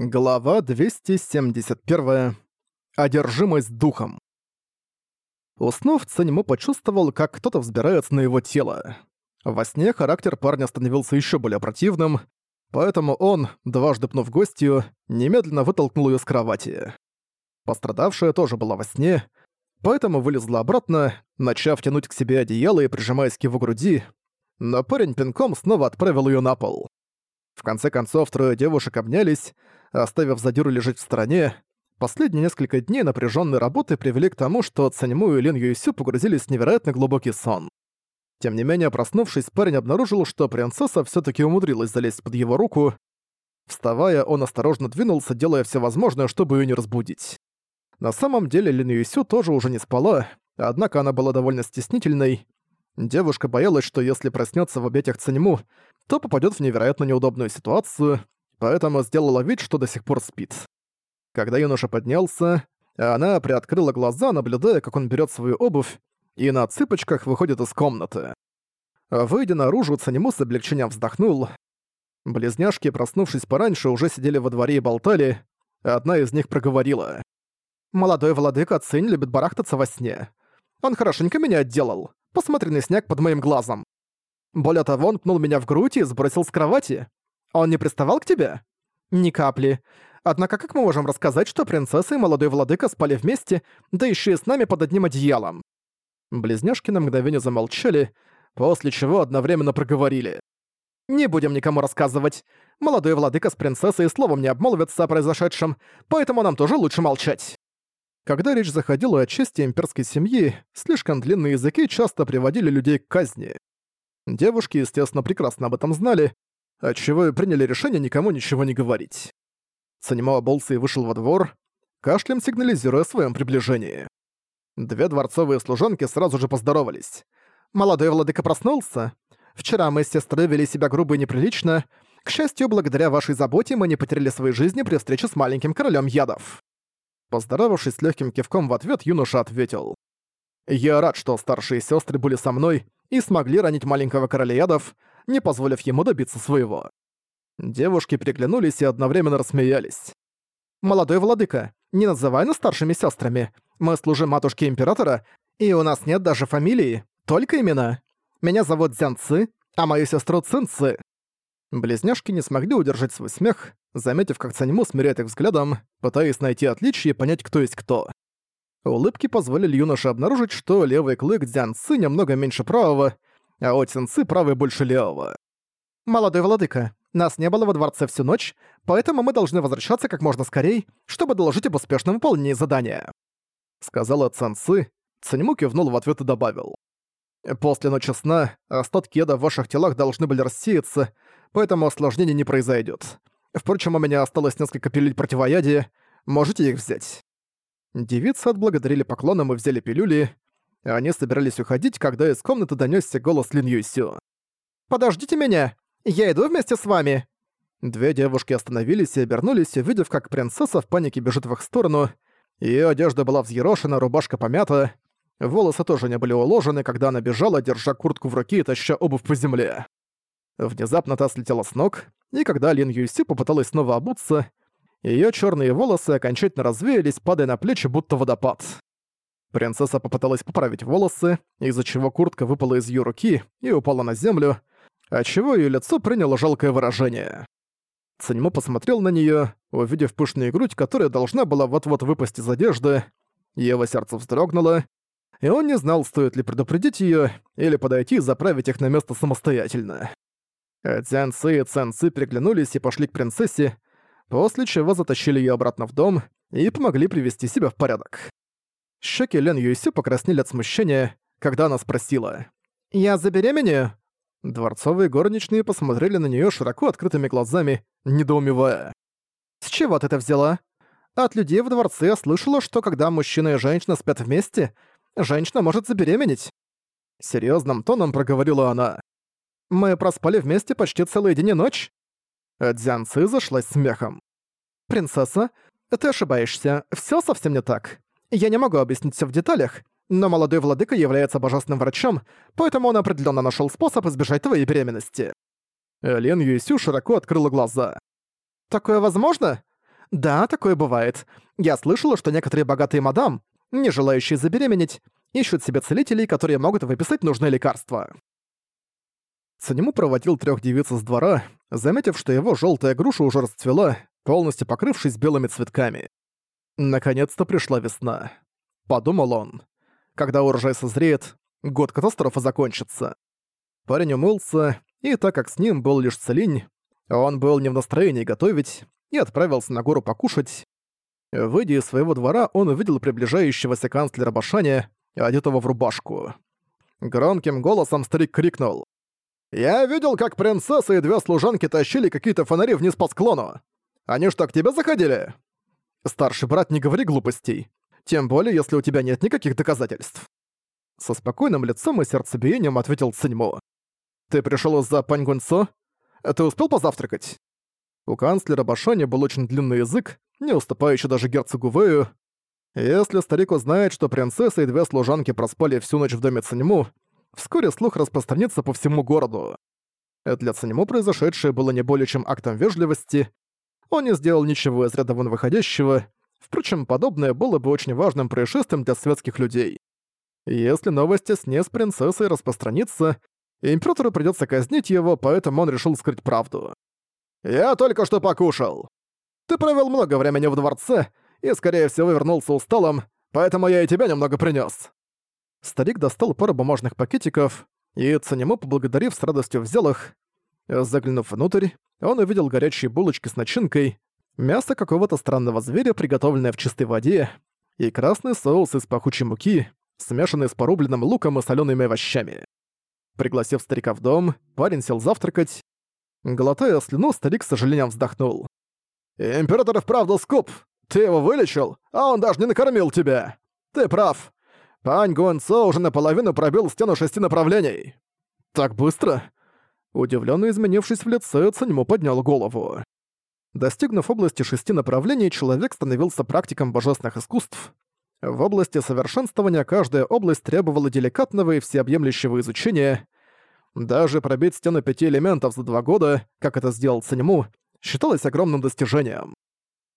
Глава 271. Одержимость духом. Уснув, Цанимо почувствовал, как кто-то взбирается на его тело. Во сне характер парня становился еще более противным, поэтому он, дважды пнув гостью, немедленно вытолкнул ее с кровати. Пострадавшая тоже была во сне, поэтому вылезла обратно, начав тянуть к себе одеяло и прижимаясь к его груди, но парень пинком снова отправил ее на пол. В конце концов, трое девушек обнялись, оставив задиру лежать в стороне. Последние несколько дней напряженной работы привели к тому, что Цаньму и Лин Юйсю погрузились в невероятно глубокий сон. Тем не менее, проснувшись, парень обнаружил, что принцесса все таки умудрилась залезть под его руку. Вставая, он осторожно двинулся, делая все возможное, чтобы ее не разбудить. На самом деле Лин Юйсю тоже уже не спала, однако она была довольно стеснительной. Девушка боялась, что если проснется в объятиях Цаньму, то попадет в невероятно неудобную ситуацию, поэтому сделала вид, что до сих пор спит. Когда юноша поднялся, она приоткрыла глаза, наблюдая, как он берет свою обувь, и на цыпочках выходит из комнаты. Выйдя наружу, Цанему с облегчением вздохнул. Близняшки, проснувшись пораньше, уже сидели во дворе и болтали. Одна из них проговорила. «Молодой владыка Цинь любит барахтаться во сне. Он хорошенько меня отделал. Посмотри на снег под моим глазом. Более того, он пнул меня в грудь и сбросил с кровати. Он не приставал к тебе? Ни капли. Однако как мы можем рассказать, что принцесса и молодой владыка спали вместе, да еще и с нами под одним одеялом? Близняшки на мгновение замолчали, после чего одновременно проговорили. «Не будем никому рассказывать. Молодой владыка с принцессой словом не обмолвится о произошедшем, поэтому нам тоже лучше молчать». Когда речь заходила о чести имперской семьи, слишком длинные языки часто приводили людей к казни. Девушки, естественно, прекрасно об этом знали, отчего и приняли решение никому ничего не говорить. Санимава Болсей вышел во двор, кашлем сигнализируя о своем приближении. Две дворцовые служанки сразу же поздоровались. «Молодой владыка проснулся? Вчера мы с сестрой вели себя грубо и неприлично. К счастью, благодаря вашей заботе мы не потеряли своей жизни при встрече с маленьким королем ядов». Поздоровавшись с легким кивком в ответ, юноша ответил. «Я рад, что старшие сестры были со мной и смогли ранить маленького короля ядов, не позволив ему добиться своего. Девушки приглянулись и одновременно рассмеялись. «Молодой владыка, не называй нас старшими сестрами. Мы служим матушке императора, и у нас нет даже фамилии, только имена. Меня зовут Дзян Ци, а мою сестру Цин Ци». Близняшки не смогли удержать свой смех, заметив, как Цаньму смиряет их взглядом, пытаясь найти отличие и понять, кто есть кто. Улыбки позволили юноше обнаружить, что левый клык Дзян Ци немного меньше правого, а Ци правый больше левого. «Молодой владыка, нас не было во дворце всю ночь, поэтому мы должны возвращаться как можно скорее, чтобы доложить об успешном выполнении задания», — сказала Цин Ци. Циньму кивнул в ответ и добавил. «После ночи сна остатки еда в ваших телах должны были рассеяться, поэтому осложнений не произойдет. Впрочем, у меня осталось несколько пилюль противоядия, можете их взять». Девицы отблагодарили поклоном и взяли пилюли. Они собирались уходить, когда из комнаты донёсся голос Лин Юйсю. «Подождите меня! Я иду вместе с вами!» Две девушки остановились и обернулись, увидев, как принцесса в панике бежит в их сторону. Её одежда была взъерошена, рубашка помята. Волосы тоже не были уложены, когда она бежала, держа куртку в руке и таща обувь по земле. Внезапно та слетела с ног, и когда Лин Юйси попыталась снова обуться, Её чёрные волосы окончательно развеялись, падая на плечи, будто водопад. Принцесса попыталась поправить волосы, из-за чего куртка выпала из её руки и упала на землю, отчего её лицо приняло жалкое выражение. Циньмо посмотрел на неё, увидев пышную грудь, которая должна была вот-вот выпасть из одежды. Его сердце вздрогнуло, и он не знал, стоит ли предупредить её или подойти и заправить их на место самостоятельно. Цзян Ци и Цэн Ци приглянулись и пошли к принцессе, после чего затащили её обратно в дом и помогли привести себя в порядок. Щеки Лен Юйсю покраснели от смущения, когда она спросила «Я забеременею?» Дворцовые горничные посмотрели на неё широко открытыми глазами, недоумевая. «С чего ты это взяла?» От людей в дворце я слышала, что когда мужчина и женщина спят вместе, женщина может забеременеть. Серьезным тоном проговорила она. «Мы проспали вместе почти целый день и ночь. Ци зашлась смехом. «Принцесса, ты ошибаешься. Всё совсем не так. Я не могу объяснить всё в деталях, но молодой владыка является божественным врачом, поэтому он определённо нашёл способ избежать твоей беременности». Лен Юйсю широко открыла глаза. «Такое возможно? Да, такое бывает. Я слышала, что некоторые богатые мадам, не желающие забеременеть, ищут себе целителей, которые могут выписать нужные лекарства. Санему проводил трех девиц из двора, заметив, что его желтая груша уже расцвела, полностью покрывшись белыми цветками. Наконец-то пришла весна. Подумал он. Когда урожай созреет, год катастрофы закончится. Парень умылся, и так как с ним был лишь Целинь, он был не в настроении готовить и отправился на гору покушать. Выйдя из своего двора, он увидел приближающегося канцлера Башаня, одетого в рубашку. Громким голосом старик крикнул. «Я видел, как принцесса и две служанки тащили какие-то фонари вниз по склону. Они что, к тебе заходили?» «Старший брат, не говори глупостей. Тем более, если у тебя нет никаких доказательств». Со спокойным лицом и сердцебиением ответил Циньмо. «Ты пришёл из-за Паньгунцо? Ты успел позавтракать?» У канцлера Башони был очень длинный язык, не уступающий даже герцогу Вэю. Если старик узнает, что принцесса и две служанки проспали всю ночь в доме Циньму, вскоре слух распространится по всему городу. Для Циньму произошедшее было не более чем актом вежливости. Он не сделал ничего из ряда вон выходящего. Впрочем, подобное было бы очень важным происшествием для светских людей. Если новости с ней с принцессой распространится, императору придется казнить его, поэтому он решил скрыть правду. «Я только что покушал. Ты провел много времени в дворце и, скорее всего, вернулся усталым, поэтому я и тебя немного принес. Старик достал пару бумажных пакетиков, и Цанему, поблагодарив, с радостью взял их. Заглянув внутрь, он увидел горячие булочки с начинкой, мясо какого-то странного зверя, приготовленное в чистой воде, и красный соус из пахучей муки, смешанный с порубленным луком и солеными овощами. Пригласив старика в дом, парень сел завтракать. Глотая слюну, старик с сожалением вздохнул. «Император вправду скуп! Ты его вылечил, а он даже не накормил тебя! Ты прав! Пань Гуэнцо уже наполовину пробил стену шести направлений!» «Так быстро?» Удивленно изменившись в лице, Цаньмо поднял голову. Достигнув области шести направлений, человек становился практиком божественных искусств, в области совершенствования каждая область требовала деликатного и всеобъемлющего изучения. Даже пробить стену пяти элементов за два года, как это сделал Циньму, считалось огромным достижением.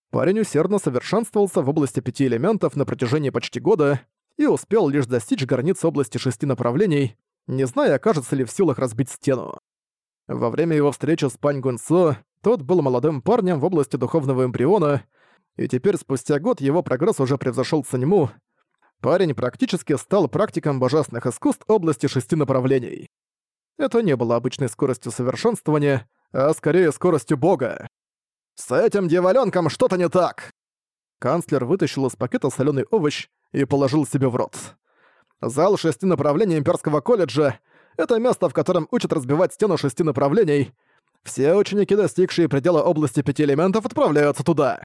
Парень усердно совершенствовался в области пяти элементов на протяжении почти года и успел лишь достичь границ области шести направлений, не зная, окажется ли в силах разбить стену. Во время его встречи с Пань Гунсо тот был молодым парнем в области духовного эмбриона, и теперь спустя год его прогресс уже превзошел Санему. Парень практически стал практиком божественных искусств области шести направлений. Это не было обычной скоростью совершенствования, а скорее скоростью бога. «С этим дьяволёнком что-то не так!» Канцлер вытащил из пакета соленый овощ и положил себе в рот. Зал шести направлений Имперского колледжа — это место, в котором учат разбивать стену шести направлений. Все ученики, достигшие предела области пяти элементов, отправляются туда.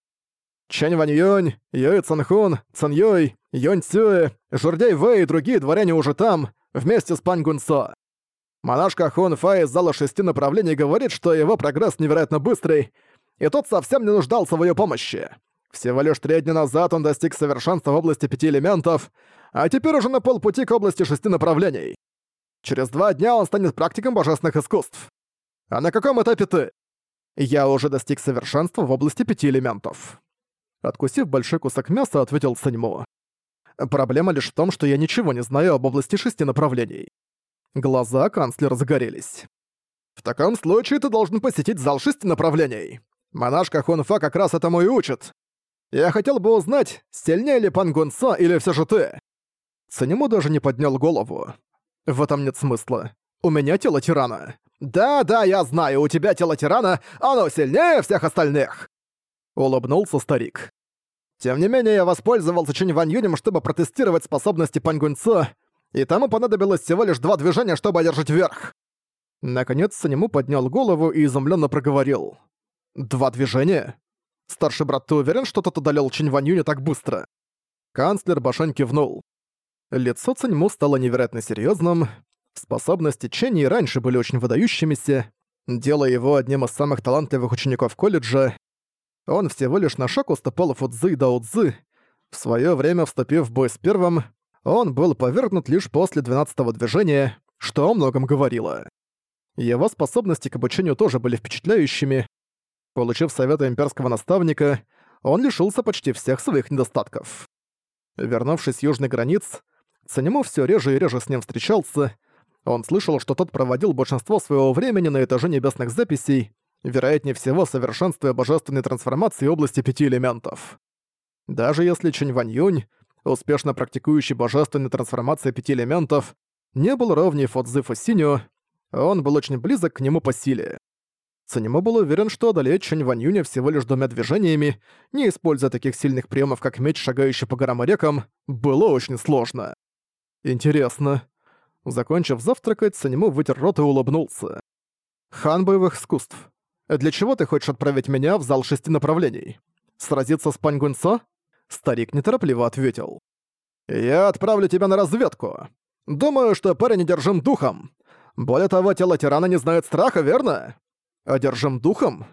Чэнь Вань Юнь, Юй Цанхун, Цан Юй, Юнь Цюэ, Журдей Вэй и другие дворяне уже там, вместе с Пань Гунсо. Монашка Хун Фай из зала шести направлений говорит, что его прогресс невероятно быстрый, и тот совсем не нуждался в ее помощи. Всего лишь три дня назад он достиг совершенства в области пяти элементов, а теперь уже на полпути к области шести направлений. Через два дня он станет практиком божественных искусств. А на каком этапе ты? Я уже достиг совершенства в области пяти элементов. Откусив большой кусок мяса, ответил Саньмо. Проблема лишь в том, что я ничего не знаю об области шести направлений. Глаза канцлера загорелись. В таком случае ты должен посетить зал шести направлений. Монашка Хунфа как раз этому и учит. Я хотел бы узнать, сильнее ли Пан Гунсо или все же ты. Санему даже не поднял голову. В этом нет смысла. У меня тело тирана. Да-да, я знаю, у тебя тело тирана, оно сильнее всех остальных. Улыбнулся старик. Тем не менее, я воспользовался Чинь Ван Юнем, чтобы протестировать способности Пангуньцо, и тому понадобилось всего лишь два движения, чтобы одержать верх. Наконец, Санему поднял голову и изумленно проговорил. «Два движения? Старший брат, ты уверен, что тот одолел Чинь Ван Юня так быстро?» Канцлер Башань кивнул. Лицо Циньму стало невероятно серьезным. Способности Ченни раньше были очень выдающимися, делая его одним из самых талантливых учеников колледжа, он всего лишь на шаг уступал Фудзи и Дао Цзы. В своё время, вступив в бой с первым, он был повергнут лишь после двенадцатого движения, что о многом говорило. Его способности к обучению тоже были впечатляющими. Получив советы имперского наставника, он лишился почти всех своих недостатков. Вернувшись с южных границ, Цанему все реже и реже с ним встречался. Он слышал, что тот проводил большинство своего времени на этаже небесных записей, вероятнее всего совершенствуя божественной трансформации области пяти элементов. Даже если Чэнь Вань Юнь, успешно практикующий божественной трансформации пяти элементов, не был ровней Фодзы Фусиню, он был очень близок к нему по силе. Цанимо был уверен, что одолеть Чэнь Вань Юня всего лишь двумя движениями, не используя таких сильных приемов, как меч, шагающий по горам и рекам, было очень сложно. Интересно. Закончив завтракать, Санему вытер рот и улыбнулся. «Хан боевых искусств, для чего ты хочешь отправить меня в зал шести направлений? Сразиться с Пань Гунцо?» Старик неторопливо ответил. «Я отправлю тебя на разведку. Думаю, что парень одержим духом. Более того, тело тирана не знает страха, верно?» «Одержим духом?»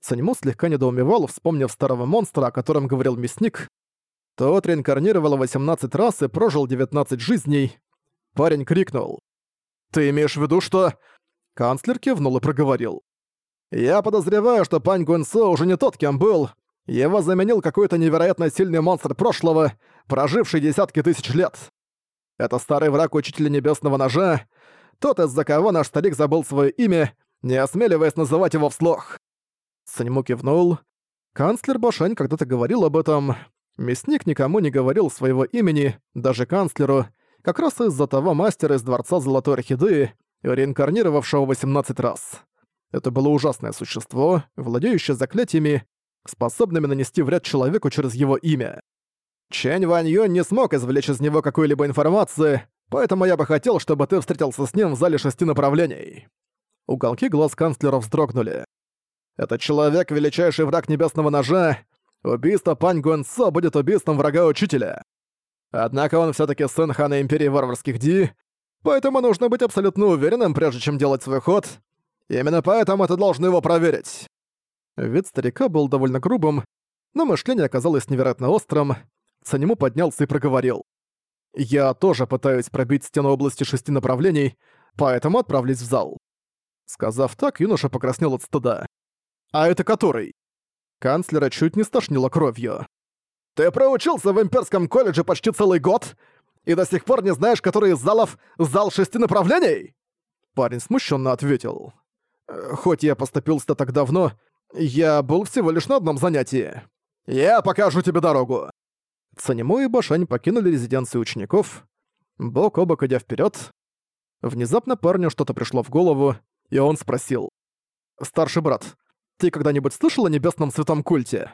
Цанему слегка недоумевал, вспомнив старого монстра, о котором говорил мясник. Тот реинкарнировал 18 раз и прожил 19 жизней. Парень крикнул. «Ты имеешь в виду, что...» Канцлер кивнул и проговорил. «Я подозреваю, что пань Гунсо уже не тот, кем был. Его заменил какой-то невероятно сильный монстр прошлого, проживший десятки тысяч лет. Это старый враг Учителя Небесного Ножа, тот, из-за кого наш старик забыл свое имя не осмеливаясь называть его вслух. Саньму кивнул. Канцлер Башань когда-то говорил об этом. Мясник никому не говорил своего имени, даже канцлеру, как раз из-за того мастера из Дворца Золотой Орхидеи, реинкарнировавшего 18 раз. Это было ужасное существо, владеющее заклятиями, способными нанести вред человеку через его имя. Чэнь Вань Юнь не смог извлечь из него какой-либо информации, поэтому я бы хотел, чтобы ты встретился с ним в зале шести направлений. Уголки глаз канцлера вздрогнули. «Этот человек — величайший враг Небесного Ножа. Убийство Пань Гуэнсо будет убийством врага Учителя. Однако он все таки сын хана Империи Варварских Ди, поэтому нужно быть абсолютно уверенным, прежде чем делать свой ход. Именно поэтому ты должен его проверить». Вид старика был довольно грубым, но мышление оказалось невероятно острым. Санему поднялся и проговорил. «Я тоже пытаюсь пробить стену области шести направлений, поэтому отправлюсь в зал. Сказав так, юноша покраснел от стыда. «А это который?» Канцлера чуть не стошнило кровью. «Ты проучился в имперском колледже почти целый год и до сих пор не знаешь, который из залов зал шести направлений?» Парень смущенно ответил. «Э, «Хоть я поступил сюда так давно, я был всего лишь на одном занятии. Я покажу тебе дорогу!» Цанему и Башань покинули резиденцию учеников, бок о бок идя вперед. Внезапно парню что-то пришло в голову, и он спросил. «Старший брат, ты когда-нибудь слышал о небесном святом культе?»